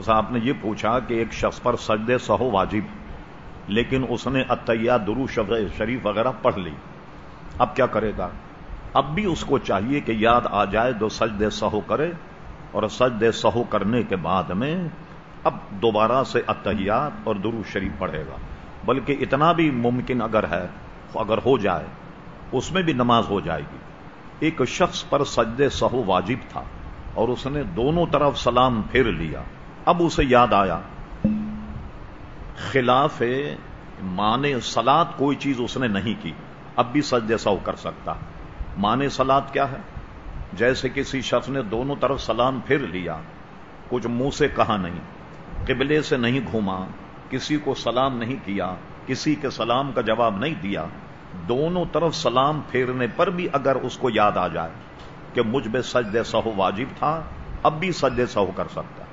بس آپ نے یہ پوچھا کہ ایک شخص پر سجدے سہو واجب، لیکن اس نے عطیہ درو شریف وغیرہ پڑھ لی۔ اب کیا کرے گا؟ اب بھی اس کو چاہیے کہ یاد آ جائے تو سجدے سہو کرے، اور سجدے سہو کرنے کے بعد میں اب دوبارہ سے اتحیات اور درو شریف پڑھے گا۔ بلکہ اتنا بھی ممکن اگر ہے، اگر ہو جائے، اس میں بھی نماز ہو جائے گی۔ ایک شخص پر سجدے سہو واجب تھا، اور اس نے دونوں طرف سلام پھر لیا۔ اب اسے یاد آیا۔ خلاف مانے سلاد کوئی چیز اس نے نہیں کی۔ اب بھی سجدے سہو کر سکتا۔ مانے سلاد کیا ہے؟ جیسے کسی شخص نے دونوں طرف سلام پھر لیا، کچھ منہ سے کہا نہیں، قبلے سے نہیں گھوما، کسی کو سلام نہیں کیا، کسی کے سلام کا جواب نہیں دیا، دونوں طرف سلام پھیرنے پر بھی اگر اس کو یاد آ جائے کہ مجھ میں سجدے سہو واجب تھا، اب بھی سجدے سہو کر سکتا۔